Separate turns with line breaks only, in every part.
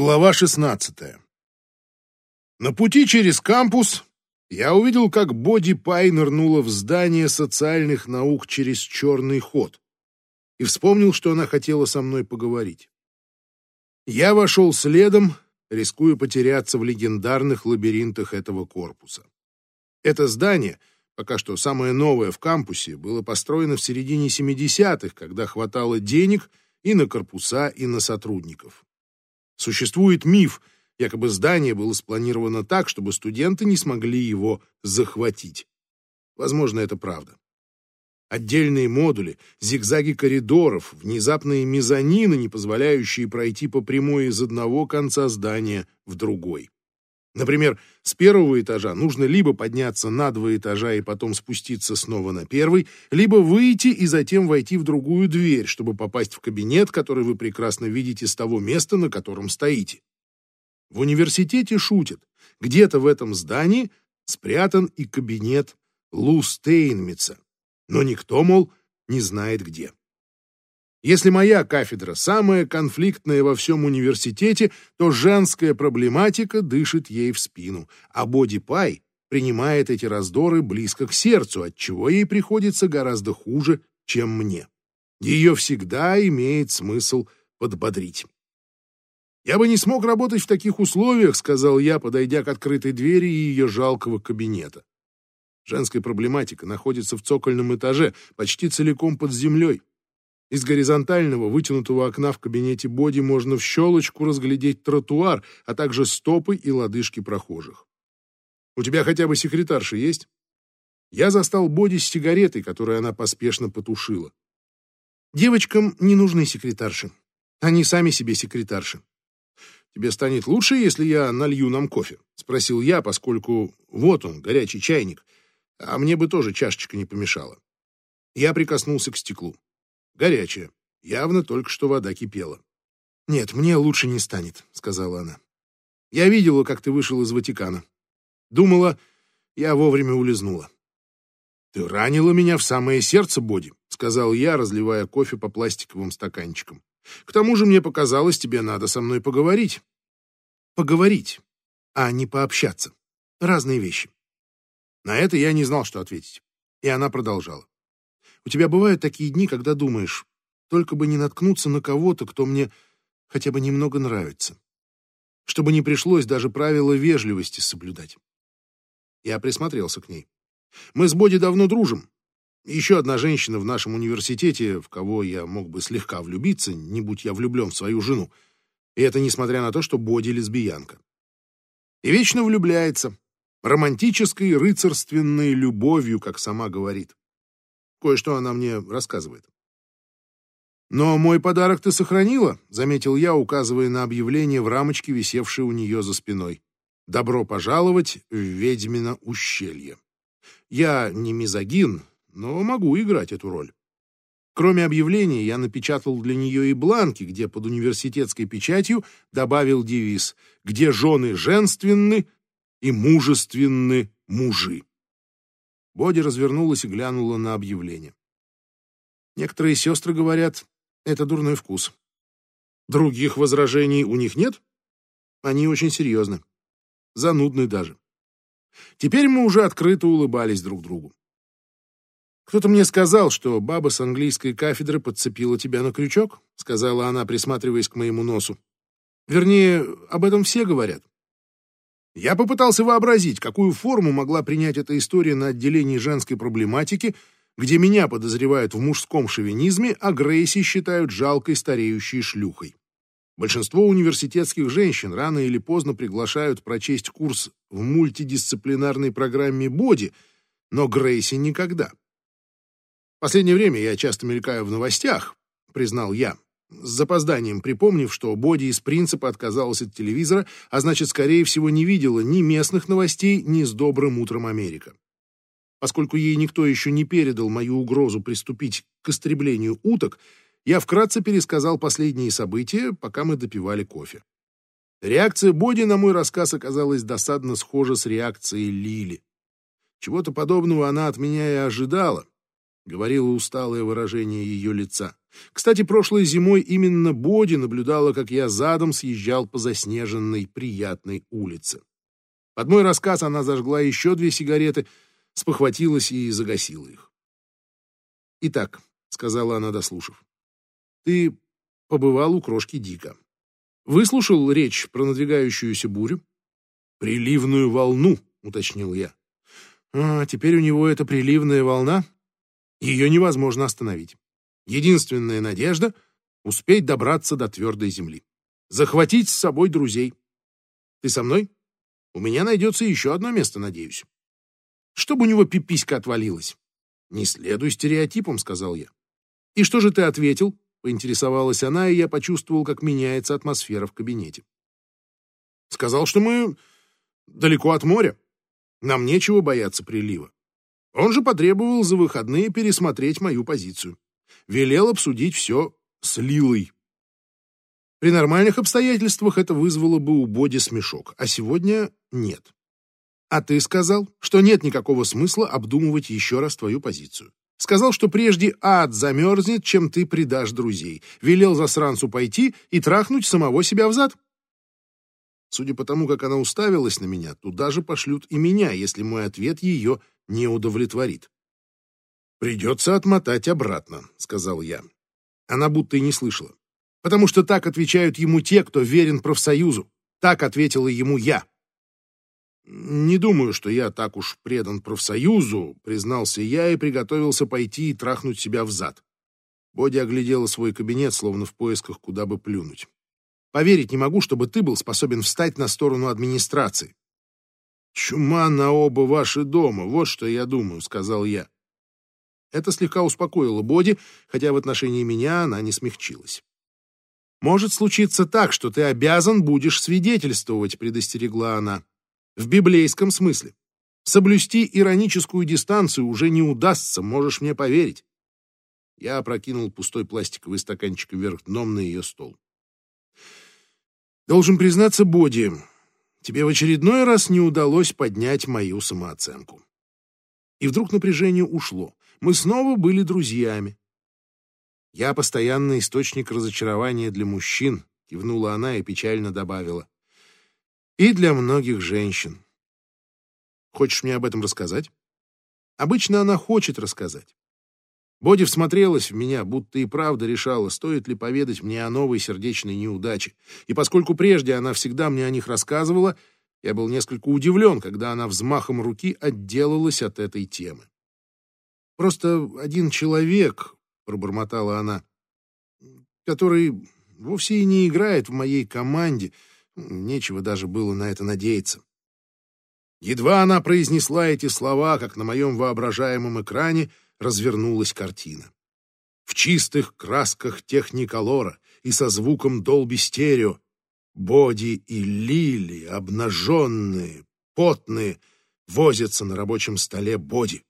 Глава 16. На пути через кампус я увидел, как Боди Пай нырнула в здание социальных наук через черный ход и вспомнил, что она хотела со мной поговорить. Я вошел следом, рискуя потеряться в легендарных лабиринтах этого корпуса. Это здание, пока что самое новое в кампусе, было построено в середине 70-х, когда хватало денег и на корпуса, и на сотрудников. Существует миф, якобы здание было спланировано так, чтобы студенты не смогли его захватить. Возможно, это правда. Отдельные модули, зигзаги коридоров, внезапные мезонины, не позволяющие пройти по прямой из одного конца здания в другой. Например, с первого этажа нужно либо подняться на два этажа и потом спуститься снова на первый, либо выйти и затем войти в другую дверь, чтобы попасть в кабинет, который вы прекрасно видите с того места, на котором стоите. В университете шутят. Где-то в этом здании спрятан и кабинет Лу Стейнмитца. Но никто, мол, не знает где. Если моя кафедра самая конфликтная во всем университете, то женская проблематика дышит ей в спину, а Боди Пай принимает эти раздоры близко к сердцу, отчего ей приходится гораздо хуже, чем мне. Ее всегда имеет смысл подбодрить. «Я бы не смог работать в таких условиях», — сказал я, подойдя к открытой двери ее жалкого кабинета. Женская проблематика находится в цокольном этаже, почти целиком под землей. Из горизонтального вытянутого окна в кабинете Боди можно в щелочку разглядеть тротуар, а также стопы и лодыжки прохожих. «У тебя хотя бы секретарша есть?» Я застал Боди с сигаретой, которую она поспешно потушила. «Девочкам не нужны секретарши. Они сами себе секретарши. Тебе станет лучше, если я налью нам кофе?» — спросил я, поскольку вот он, горячий чайник, а мне бы тоже чашечка не помешала. Я прикоснулся к стеклу. Горячая. Явно только что вода кипела. «Нет, мне лучше не станет», — сказала она. «Я видела, как ты вышел из Ватикана. Думала, я вовремя улизнула». «Ты ранила меня в самое сердце, Боди», — сказал я, разливая кофе по пластиковым стаканчикам. «К тому же мне показалось, тебе надо со мной поговорить». «Поговорить, а не пообщаться. Разные вещи». На это я не знал, что ответить. И она продолжала. У тебя бывают такие дни, когда думаешь, только бы не наткнуться на кого-то, кто мне хотя бы немного нравится. Чтобы не пришлось даже правила вежливости соблюдать. Я присмотрелся к ней. Мы с Боди давно дружим. Еще одна женщина в нашем университете, в кого я мог бы слегка влюбиться, не будь я влюблен в свою жену. И это несмотря на то, что Боди лесбиянка. И вечно влюбляется. Романтической, рыцарственной любовью, как сама говорит. Кое-что она мне рассказывает. «Но мой подарок ты сохранила», — заметил я, указывая на объявление в рамочке, висевшее у нее за спиной. «Добро пожаловать в ведьмино ущелье». Я не мизогин, но могу играть эту роль. Кроме объявления, я напечатал для нее и бланки, где под университетской печатью добавил девиз «Где жены женственны и мужественны мужи». Боди развернулась и глянула на объявление. Некоторые сестры говорят, это дурной вкус. Других возражений у них нет? Они очень серьезны. Занудны даже. Теперь мы уже открыто улыбались друг другу. «Кто-то мне сказал, что баба с английской кафедры подцепила тебя на крючок», сказала она, присматриваясь к моему носу. «Вернее, об этом все говорят. Я попытался вообразить, какую форму могла принять эта история на отделении женской проблематики, где меня подозревают в мужском шовинизме, а Грейси считают жалкой стареющей шлюхой. Большинство университетских женщин рано или поздно приглашают прочесть курс в мультидисциплинарной программе «Боди», но Грейси никогда. Последнее время я часто мелькаю в новостях, признал я, с запозданием припомнив, что Боди из принципа отказалась от телевизора, а значит, скорее всего, не видела ни местных новостей, ни с добрым утром Америка. Поскольку ей никто еще не передал мою угрозу приступить к истреблению уток, я вкратце пересказал последние события, пока мы допивали кофе. Реакция Боди на мой рассказ оказалась досадно схожа с реакцией Лили. Чего-то подобного она от меня и ожидала. Говорило усталое выражение ее лица. Кстати, прошлой зимой именно Боди наблюдала, как я задом съезжал по заснеженной приятной улице. Под мой рассказ она зажгла еще две сигареты, спохватилась и загасила их. «Итак», — сказала она, дослушав, — «ты побывал у крошки Дика. Выслушал речь про надвигающуюся бурю?» «Приливную волну», — уточнил я. «А, теперь у него эта приливная волна. Ее невозможно остановить. Единственная надежда — успеть добраться до твердой земли. Захватить с собой друзей. Ты со мной? У меня найдется еще одно место, надеюсь. Чтобы у него пиписька отвалилась. Не следуй стереотипам, сказал я. И что же ты ответил? Поинтересовалась она, и я почувствовал, как меняется атмосфера в кабинете. Сказал, что мы далеко от моря. Нам нечего бояться прилива. Он же потребовал за выходные пересмотреть мою позицию велел обсудить все с Лилой. При нормальных обстоятельствах это вызвало бы у Боди смешок, а сегодня нет. А ты сказал, что нет никакого смысла обдумывать еще раз твою позицию. Сказал, что прежде ад замерзнет, чем ты предашь друзей. Велел засранцу пойти и трахнуть самого себя взад. Судя по тому, как она уставилась на меня, туда же пошлют и меня, если мой ответ ее не удовлетворит. «Придется отмотать обратно», — сказал я. Она будто и не слышала. «Потому что так отвечают ему те, кто верен профсоюзу. Так ответила ему я». «Не думаю, что я так уж предан профсоюзу», — признался я и приготовился пойти и трахнуть себя в зад. Боди оглядела свой кабинет, словно в поисках, куда бы плюнуть. «Поверить не могу, чтобы ты был способен встать на сторону администрации». «Чума на оба ваши дома, вот что я думаю», — сказал я. Это слегка успокоило Боди, хотя в отношении меня она не смягчилась. «Может случиться так, что ты обязан будешь свидетельствовать», — предостерегла она. «В библейском смысле. Соблюсти ироническую дистанцию уже не удастся, можешь мне поверить». Я опрокинул пустой пластиковый стаканчик вверх дном на ее стол. «Должен признаться, Боди, тебе в очередной раз не удалось поднять мою самооценку». И вдруг напряжение ушло мы снова были друзьями. Я постоянный источник разочарования для мужчин, кивнула она и печально добавила. И для многих женщин. Хочешь мне об этом рассказать? Обычно она хочет рассказать. Боди всмотрелась в меня, будто и правда решала, стоит ли поведать мне о новой сердечной неудаче. И поскольку прежде она всегда мне о них рассказывала, я был несколько удивлен, когда она взмахом руки отделалась от этой темы. Просто один человек, пробормотала она, который вовсе и не играет в моей команде. Нечего даже было на это надеяться. Едва она произнесла эти слова, как на моем воображаемом экране развернулась картина. В чистых красках техниколора и со звуком долби стерео Боди и Лили, обнаженные, потные, возятся на рабочем столе Боди.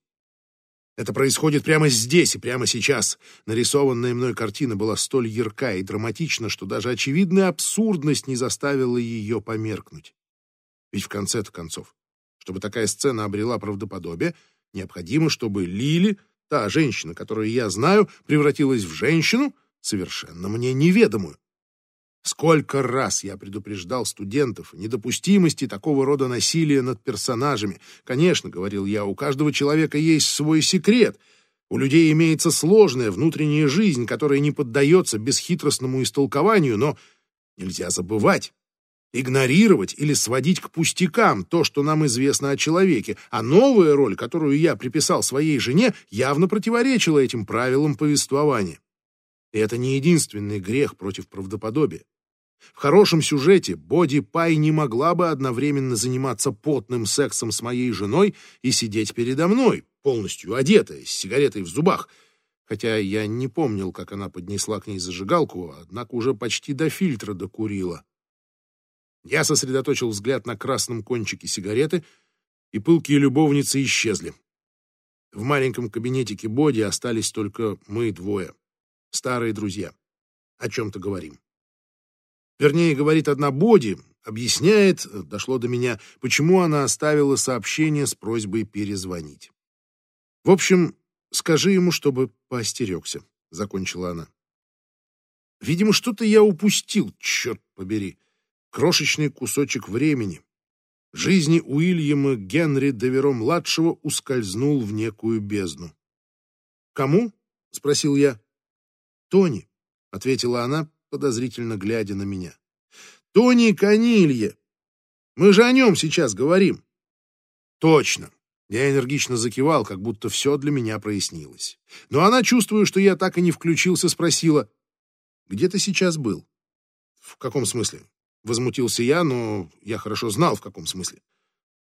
Это происходит прямо здесь и прямо сейчас. Нарисованная мной картина была столь ярка и драматична, что даже очевидная абсурдность не заставила ее померкнуть. Ведь в конце-то концов, чтобы такая сцена обрела правдоподобие, необходимо, чтобы Лили, та женщина, которую я знаю, превратилась в женщину, совершенно мне неведомую. Сколько раз я предупреждал студентов о недопустимости такого рода насилия над персонажами. Конечно, говорил я, у каждого человека есть свой секрет. У людей имеется сложная внутренняя жизнь, которая не поддается бесхитростному истолкованию, но нельзя забывать, игнорировать или сводить к пустякам то, что нам известно о человеке, а новая роль, которую я приписал своей жене, явно противоречила этим правилам повествования. И это не единственный грех против правдоподобия. В хорошем сюжете Боди Пай не могла бы одновременно заниматься потным сексом с моей женой и сидеть передо мной, полностью одетая, с сигаретой в зубах. Хотя я не помнил, как она поднесла к ней зажигалку, однако уже почти до фильтра докурила. Я сосредоточил взгляд на красном кончике сигареты, и пылкие любовницы исчезли. В маленьком кабинетике Боди остались только мы двое, старые друзья. О чем-то говорим. Вернее, говорит одна Боди, объясняет, дошло до меня, почему она оставила сообщение с просьбой перезвонить. В общем, скажи ему, чтобы поостерегся», — закончила она. Видимо, что-то я упустил, черт побери. Крошечный кусочек времени. Жизни Уильяма Генри Деверо-младшего ускользнул в некую бездну. «Кому?» — спросил я. «Тони», — ответила она, подозрительно глядя на меня. «Тони Канилье! Мы же о нем сейчас говорим!» «Точно!» Я энергично закивал, как будто все для меня прояснилось. Но она, чувствуя, что я так и не включился, спросила, «Где ты сейчас был?» «В каком смысле?» Возмутился я, но я хорошо знал, в каком смысле.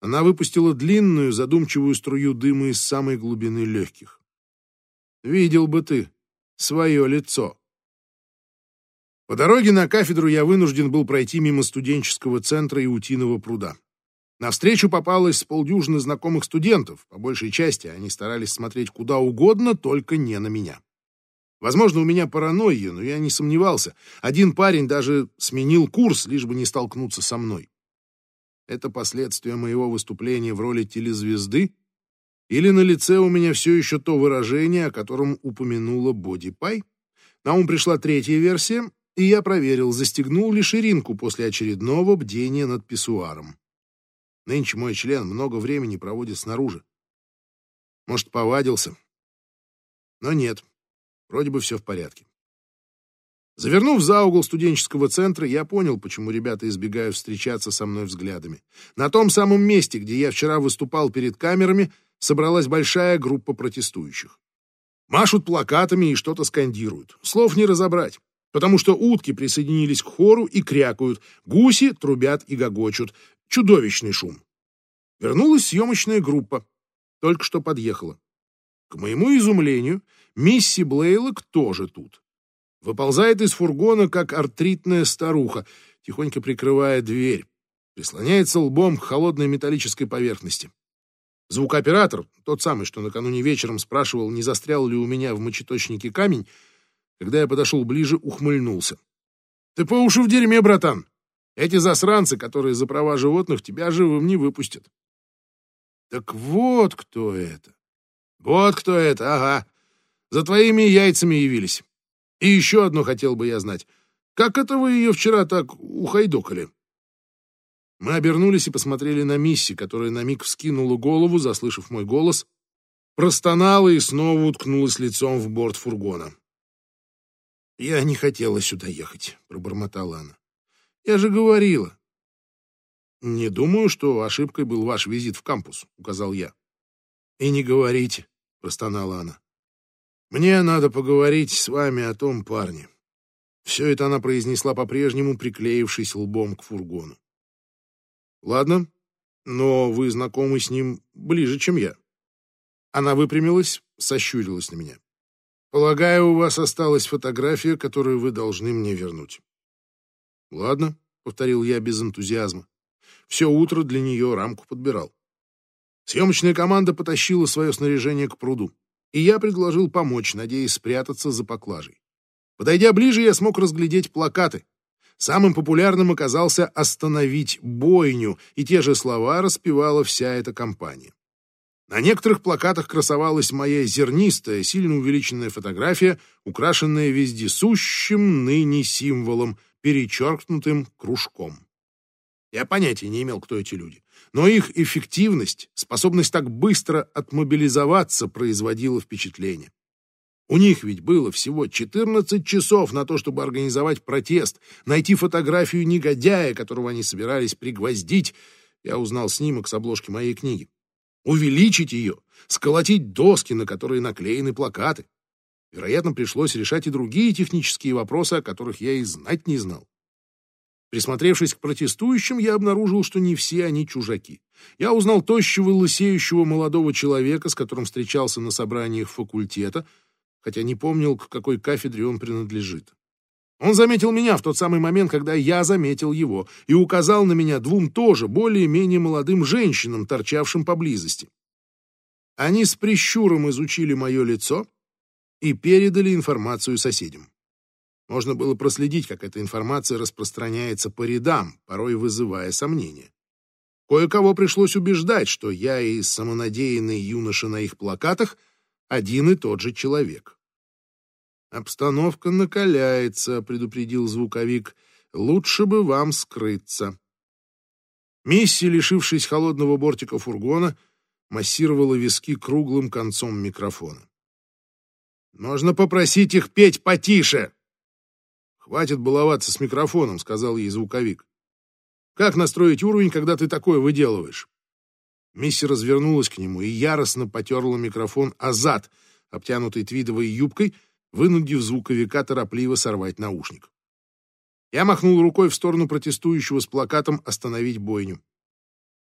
Она выпустила длинную, задумчивую струю дыма из самой глубины легких. «Видел бы ты свое лицо!» По дороге на кафедру я вынужден был пройти мимо студенческого центра и утиного пруда. Навстречу попалось с полдюжины знакомых студентов. По большей части они старались смотреть куда угодно, только не на меня. Возможно, у меня паранойя, но я не сомневался. Один парень даже сменил курс, лишь бы не столкнуться со мной. Это последствия моего выступления в роли телезвезды? Или на лице у меня все еще то выражение, о котором упомянула Боди Пай? На ум пришла третья версия, и я проверил, застегнул ли ширинку после очередного бдения над писсуаром. Нынче мой член много времени проводит снаружи. Может, повадился. Но нет, вроде бы все в порядке. Завернув за угол студенческого центра, я понял, почему ребята избегают встречаться со мной взглядами. На том самом месте, где я вчера выступал перед камерами, собралась большая группа протестующих. Машут плакатами и что-то скандируют. Слов не разобрать потому что утки присоединились к хору и крякают, гуси трубят и гогочут. Чудовищный шум. Вернулась съемочная группа. Только что подъехала. К моему изумлению, мисси Блейлок тоже тут. Выползает из фургона, как артритная старуха, тихонько прикрывая дверь. Прислоняется лбом к холодной металлической поверхности. Звукооператор, тот самый, что накануне вечером спрашивал, не застрял ли у меня в мочеточнике камень, когда я подошел ближе, ухмыльнулся. «Ты по уши в дерьме, братан! Эти засранцы, которые за права животных, тебя живым не выпустят». «Так вот кто это! Вот кто это, ага! За твоими яйцами явились. И еще одно хотел бы я знать. Как это вы ее вчера так ухайдокали?» Мы обернулись и посмотрели на Мисси, которая на миг вскинула голову, заслышав мой голос, простонала и снова уткнулась лицом в борт фургона. «Я не хотела сюда ехать», — пробормотала она. «Я же говорила». «Не думаю, что ошибкой был ваш визит в кампус», — указал я. «И не говорите», — простонала она. «Мне надо поговорить с вами о том парне». Все это она произнесла по-прежнему, приклеившись лбом к фургону. «Ладно, но вы знакомы с ним ближе, чем я». Она выпрямилась, сощурилась на меня. Полагаю, у вас осталась фотография, которую вы должны мне вернуть. Ладно, повторил я без энтузиазма. Все утро для нее рамку подбирал. Съемочная команда потащила свое снаряжение к пруду, и я предложил помочь, надеясь спрятаться за поклажей. Подойдя ближе, я смог разглядеть плакаты. Самым популярным оказался «Остановить бойню», и те же слова распевала вся эта компания. На некоторых плакатах красовалась моя зернистая, сильно увеличенная фотография, украшенная вездесущим ныне символом, перечеркнутым кружком. Я понятия не имел, кто эти люди, но их эффективность, способность так быстро отмобилизоваться производила впечатление. У них ведь было всего 14 часов на то, чтобы организовать протест, найти фотографию негодяя, которого они собирались пригвоздить. Я узнал снимок с обложки моей книги увеличить ее, сколотить доски, на которые наклеены плакаты. Вероятно, пришлось решать и другие технические вопросы, о которых я и знать не знал. Присмотревшись к протестующим, я обнаружил, что не все они чужаки. Я узнал тощего, лысеющего молодого человека, с которым встречался на собраниях факультета, хотя не помнил, к какой кафедре он принадлежит. Он заметил меня в тот самый момент, когда я заметил его, и указал на меня двум тоже более-менее молодым женщинам, торчавшим поблизости. Они с прищуром изучили мое лицо и передали информацию соседям. Можно было проследить, как эта информация распространяется по рядам, порой вызывая сомнения. Кое-кого пришлось убеждать, что я и самонадеянный юноша на их плакатах один и тот же человек. «Обстановка накаляется», — предупредил звуковик. «Лучше бы вам скрыться». Мисси, лишившись холодного бортика фургона, массировала виски круглым концом микрофона. «Можно попросить их петь потише!» «Хватит баловаться с микрофоном», — сказал ей звуковик. «Как настроить уровень, когда ты такое выделываешь?» Мисси развернулась к нему и яростно потерла микрофон о зад, обтянутый твидовой юбкой, вынудив звуковика торопливо сорвать наушник. Я махнул рукой в сторону протестующего с плакатом «Остановить бойню».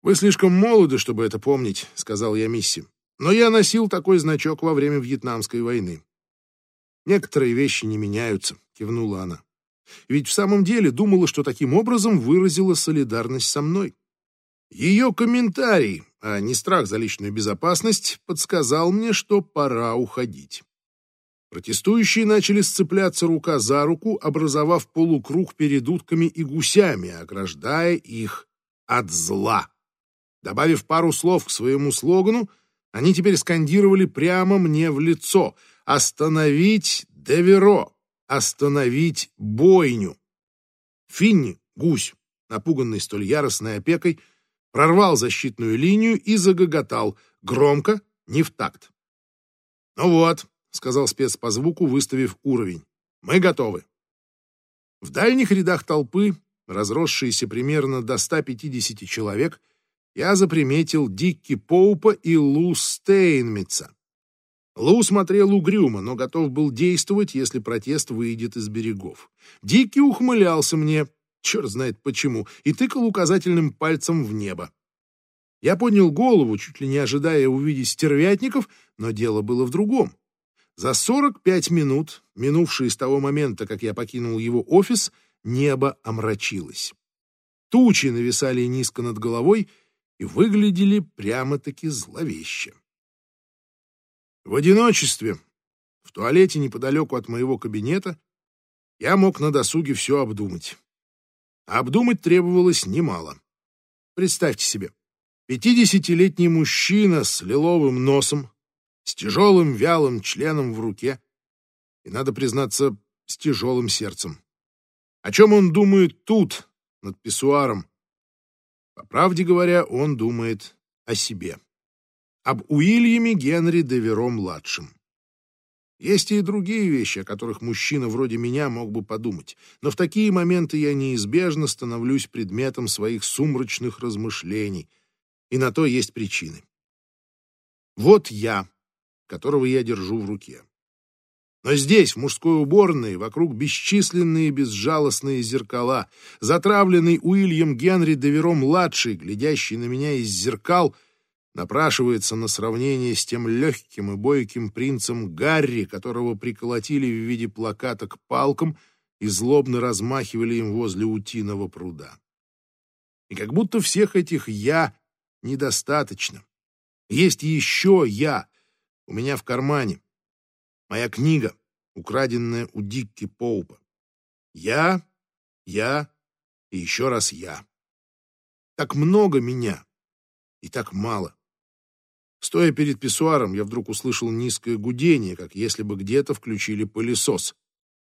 «Вы слишком молоды, чтобы это помнить», — сказал я Мисси. «Но я носил такой значок во время Вьетнамской войны». «Некоторые вещи не меняются», — кивнула она. «Ведь в самом деле думала, что таким образом выразила солидарность со мной». Ее комментарий, а не страх за личную безопасность, подсказал мне, что пора уходить. Протестующие начали сцепляться рука за руку, образовав полукруг перед утками и гусями, ограждая их от зла. Добавив пару слов к своему слогану, они теперь скандировали прямо мне в лицо «Остановить Деверо! Остановить бойню!» Финни, гусь, напуганный столь яростной опекой, прорвал защитную линию и загоготал, громко, не в такт. «Ну вот», — сказал спец по звуку, выставив уровень, — «мы готовы». В дальних рядах толпы, разросшейся примерно до 150 человек, я заприметил Дикки Поупа и Лу Стейнмитца. Лу смотрел угрюмо, но готов был действовать, если протест выйдет из берегов. Дикки ухмылялся мне, черт знает почему, и тыкал указательным пальцем в небо. Я поднял голову, чуть ли не ожидая увидеть стервятников, но дело было в другом. За 45 минут, минувшие с того момента, как я покинул его офис, небо омрачилось. Тучи нависали низко над головой и выглядели прямо-таки зловеще. В одиночестве, в туалете неподалеку от моего кабинета, я мог на досуге все обдумать. А обдумать требовалось немало. Представьте себе, пятидесятилетний мужчина с лиловым носом, с тяжелым вялым членом в руке и, надо признаться, с тяжелым сердцем. О чем он думает тут, над писсуаром? По правде говоря, он думает о себе. Об Уильяме Генри Деверо-младшем. Есть и другие вещи, о которых мужчина вроде меня мог бы подумать, но в такие моменты я неизбежно становлюсь предметом своих сумрачных размышлений, и на то есть причины. Вот я, которого я держу в руке. Но здесь, в мужской уборной, вокруг бесчисленные безжалостные зеркала, затравленный Уильям Генри Деверо-младший, глядящий на меня из зеркал — напрашивается на сравнение с тем легким и бойким принцем Гарри, которого приколотили в виде плаката к палкам и злобно размахивали им возле утиного пруда. И как будто всех этих «я» недостаточно. Есть еще «я» у меня в кармане. Моя книга, украденная у Дикки Поупа. Я, я и еще раз я. Так много меня и так мало. Стоя перед писсуаром, я вдруг услышал низкое гудение, как если бы где-то включили пылесос,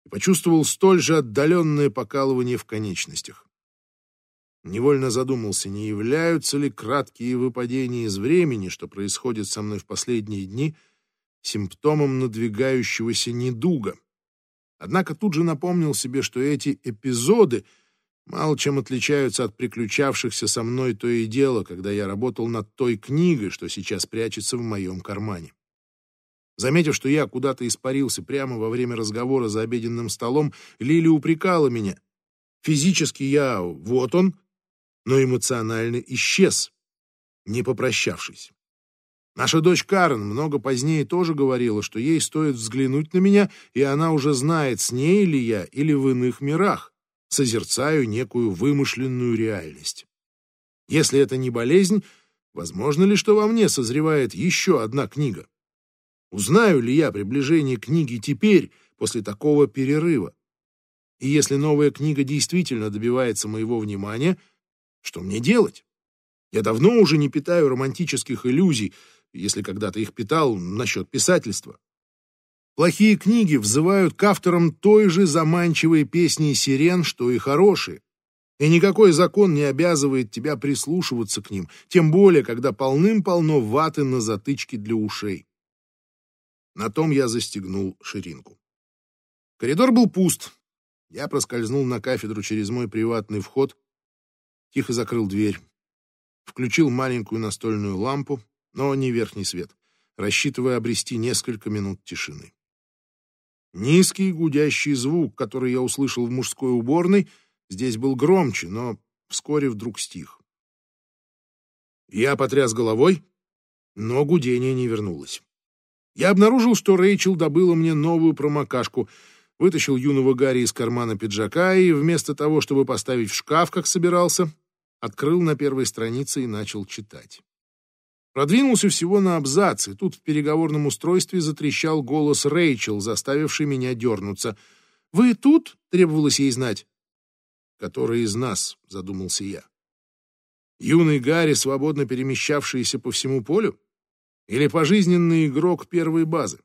и почувствовал столь же отдаленное покалывание в конечностях. Невольно задумался, не являются ли краткие выпадения из времени, что происходит со мной в последние дни, симптомом надвигающегося недуга. Однако тут же напомнил себе, что эти эпизоды — мало чем отличаются от приключавшихся со мной то и дело, когда я работал над той книгой, что сейчас прячется в моем кармане. Заметив, что я куда-то испарился прямо во время разговора за обеденным столом, Лили упрекала меня. Физически я вот он, но эмоционально исчез, не попрощавшись. Наша дочь Карен много позднее тоже говорила, что ей стоит взглянуть на меня, и она уже знает, с ней ли я или в иных мирах созерцаю некую вымышленную реальность. Если это не болезнь, возможно ли, что во мне созревает еще одна книга? Узнаю ли я приближение книги теперь, после такого перерыва? И если новая книга действительно добивается моего внимания, что мне делать? Я давно уже не питаю романтических иллюзий, если когда-то их питал, насчет писательства. Плохие книги взывают к авторам той же заманчивой песни сирен, что и хорошие. И никакой закон не обязывает тебя прислушиваться к ним, тем более, когда полным-полно ваты на затычке для ушей. На том я застегнул ширинку. Коридор был пуст. Я проскользнул на кафедру через мой приватный вход, тихо закрыл дверь, включил маленькую настольную лампу, но не верхний свет, рассчитывая обрести несколько минут тишины. Низкий гудящий звук, который я услышал в мужской уборной, здесь был громче, но вскоре вдруг стих. Я потряс головой, но гудение не вернулось. Я обнаружил, что Рэйчел добыла мне новую промокашку, вытащил юного Гарри из кармана пиджака и, вместо того, чтобы поставить в шкаф, как собирался, открыл на первой странице и начал читать. Продвинулся всего на абзац, и тут в переговорном устройстве затрещал голос Рэйчел, заставивший меня дернуться. «Вы тут?» — требовалось ей знать. «Который из нас?» — задумался я. «Юный Гарри, свободно перемещавшийся по всему полю? Или пожизненный игрок первой базы?»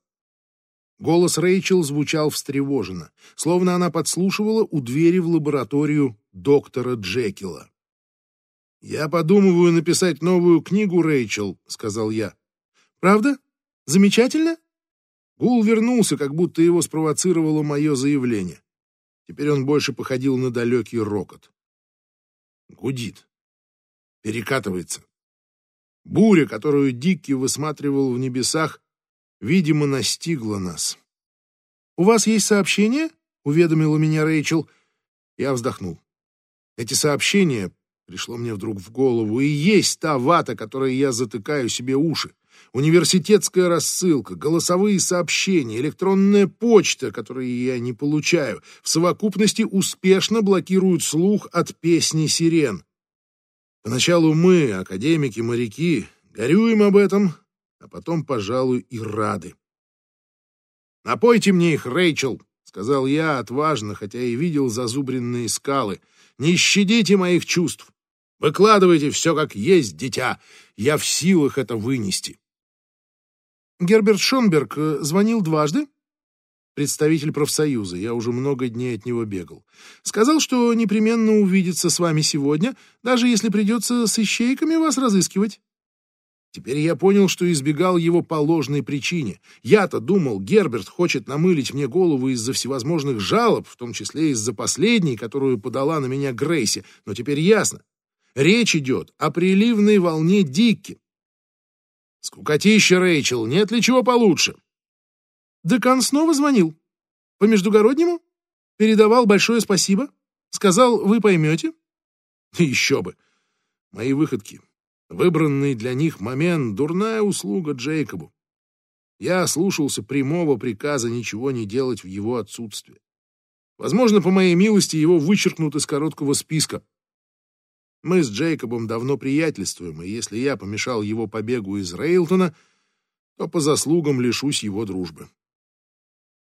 Голос Рэйчел звучал встревоженно, словно она подслушивала у двери в лабораторию доктора Джекила. «Я подумываю написать новую книгу, Рэйчел», — сказал я. «Правда? Замечательно?» Гул вернулся, как будто его спровоцировало мое заявление. Теперь он больше походил на далекий рокот. Гудит. Перекатывается. Буря, которую Дикки высматривал в небесах, видимо, настигла нас. «У вас есть сообщение?» — уведомила меня Рэйчел. Я вздохнул. Эти сообщения пришло мне вдруг в голову, и есть та вата, которой я затыкаю себе уши. Университетская рассылка, голосовые сообщения, электронная почта, которые я не получаю, в совокупности успешно блокируют слух от песни сирен. Поначалу мы, академики-моряки, горюем об этом, а потом, пожалуй, и рады. «Напойте мне их, Рэйчел», — сказал я отважно, хотя и видел зазубренные скалы. «Не щадите моих чувств. Выкладывайте все как есть, дитя. Я в силах это вынести. Герберт Шонберг э, звонил дважды. Представитель профсоюза, я уже много дней от него бегал. Сказал, что непременно увидится с вами сегодня, даже если придется с ищейками вас разыскивать. Теперь я понял, что избегал его по ложной причине. Я-то думал, Герберт хочет намылить мне голову из-за всевозможных жалоб, в том числе из-за последней, которую подала на меня Грейси. Но теперь ясно. Речь идет о приливной волне Дикки. Скукотища, Рэйчел, нет ли чего получше? Декан снова звонил. По междугороднему? Передавал большое спасибо? Сказал, вы поймете? Еще бы. Мои выходки. Выбранный для них момент — дурная услуга Джейкобу. Я слушался прямого приказа ничего не делать в его отсутствие. Возможно, по моей милости его вычеркнут из короткого списка. Мы с Джейкобом давно приятельствуем, и если я помешал его побегу из Рейлтона, то по заслугам лишусь его дружбы.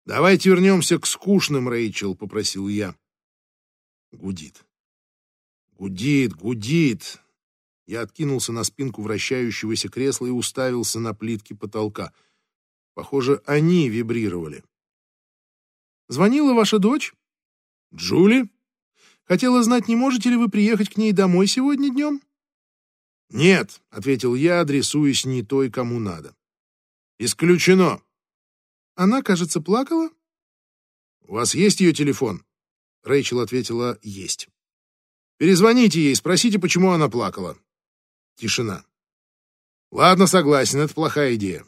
«Давайте вернемся к скучным, Рэйчел», — попросил я. Гудит. Гудит, гудит. Я откинулся на спинку вращающегося кресла и уставился на плитки потолка. Похоже, они вибрировали. «Звонила ваша дочь?» «Джули?» Хотела знать, не можете ли вы приехать к ней домой сегодня днем?» «Нет», — ответил я, адресуясь не той, кому надо. «Исключено». Она, кажется, плакала. «У вас есть ее телефон?» Рэйчел ответила «Есть». «Перезвоните ей, спросите, почему она плакала». Тишина. «Ладно, согласен, это плохая идея.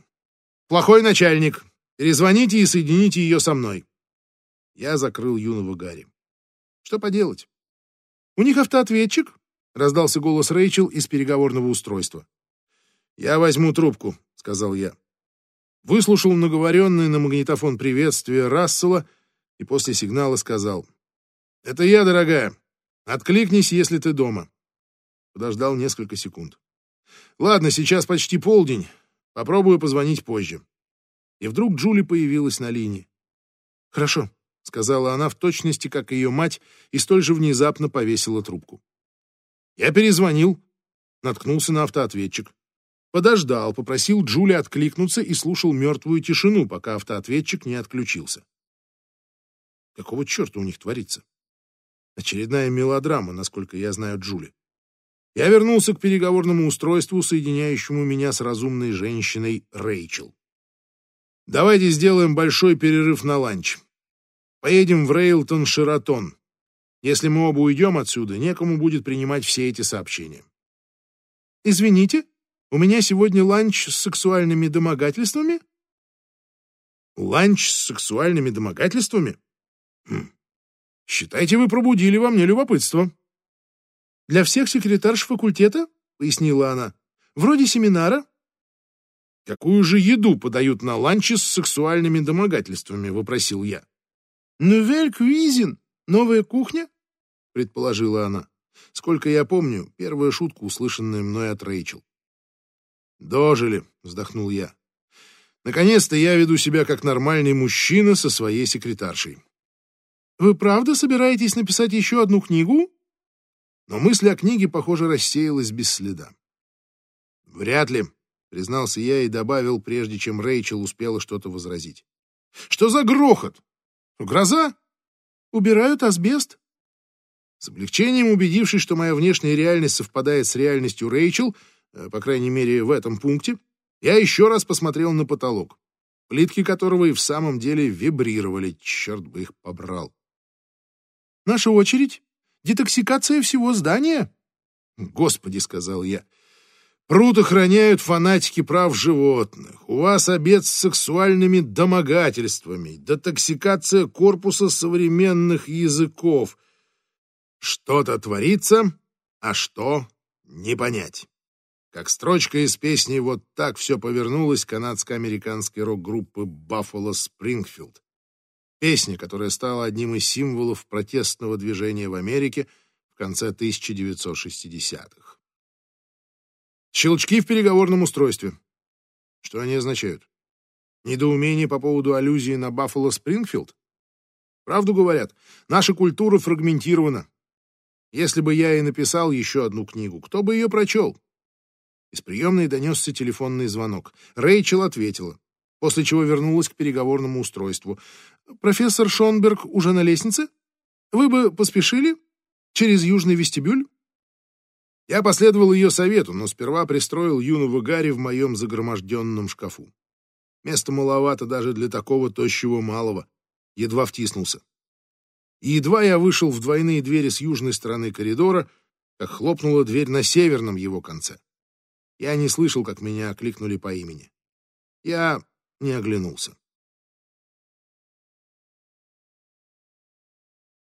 Плохой начальник. Перезвоните и соедините ее со мной». Я закрыл юного Гарри. Что поделать? У них автоответчик, раздался голос Рэйчел из переговорного устройства. Я возьму трубку, сказал я. Выслушал наговоренное на магнитофон приветствие Рассела и после сигнала сказал. «Это я, дорогая. Откликнись, если ты дома». Подождал несколько секунд. «Ладно, сейчас почти полдень. Попробую позвонить позже». И вдруг Джули появилась на линии. «Хорошо сказала она в точности, как ее мать, и столь же внезапно повесила трубку. Я перезвонил, наткнулся на автоответчик. подождал, попросил Джули откликнуться и слушал мертвую тишину, пока автоответчик не отключился. Какого черта у них творится? Очередная мелодрама, насколько я знаю Джули. Я вернулся к переговорному устройству, соединяющему меня с разумной женщиной Рэйчел. Давайте сделаем большой перерыв на ланч. Поедем в Рейлтон-Шератон. Если мы оба уйдем отсюда, некому будет принимать все эти сообщения. Извините, у меня сегодня ланч с сексуальными домогательствами? Ланч с сексуальными домогательствами? Хм. Считайте, вы пробудили во мне любопытство. Для всех секретарш факультета, пояснила она, вроде семинара. Какую же еду подают на ланче с сексуальными домогательствами, вопросил я. Нувель квизин, новая кухня, предположила она. Сколько я помню, первая шутка, услышанная мной от Рэйчел. «Дожили», — вздохнул я. «Наконец-то я веду себя как нормальный мужчина со своей секретаршей». «Вы правда собираетесь написать еще одну книгу?» Но мысль о книге, похоже, рассеялась без следа. «Вряд ли», — признался я и добавил, прежде чем Рэйчел успела что-то возразить. «Что за грохот? Гроза? Убирают асбест?» С облегчением убедившись, что моя внешняя реальность совпадает с реальностью Рэйчел, э, по крайней мере, в этом пункте, я еще раз посмотрел на потолок, плитки которого и в самом деле вибрировали, черт бы их побрал. «Наша очередь? Детоксикация всего здания?» «Господи», — сказал я, — «пруд охраняют фанатики прав животных. У вас обед с сексуальными домогательствами, детоксикация корпуса современных языков». Что-то творится, а что — не понять. Как строчка из песни «Вот так все повернулось» канадско-американской рок-группы «Баффало Спрингфилд». Песня, которая стала одним из символов протестного движения в Америке в конце 1960-х. Щелчки в переговорном устройстве. Что они означают? Недоумение по поводу аллюзии на Баффало Спрингфилд? Правду говорят, наша культура фрагментирована, если бы я и написал еще одну книгу, кто бы ее прочел? Из приемной донесся телефонный звонок. Рэйчел ответила, после чего вернулась к переговорному устройству. «Профессор Шонберг уже на лестнице? Вы бы поспешили? Через южный вестибюль?» Я последовал ее совету, но сперва пристроил юного Гарри в моем загроможденном шкафу. Места маловато даже для такого тощего малого. Едва втиснулся. И едва я вышел в двойные двери с южной стороны коридора, как хлопнула дверь на северном его конце. Я не слышал, как меня окликнули по имени. Я не оглянулся.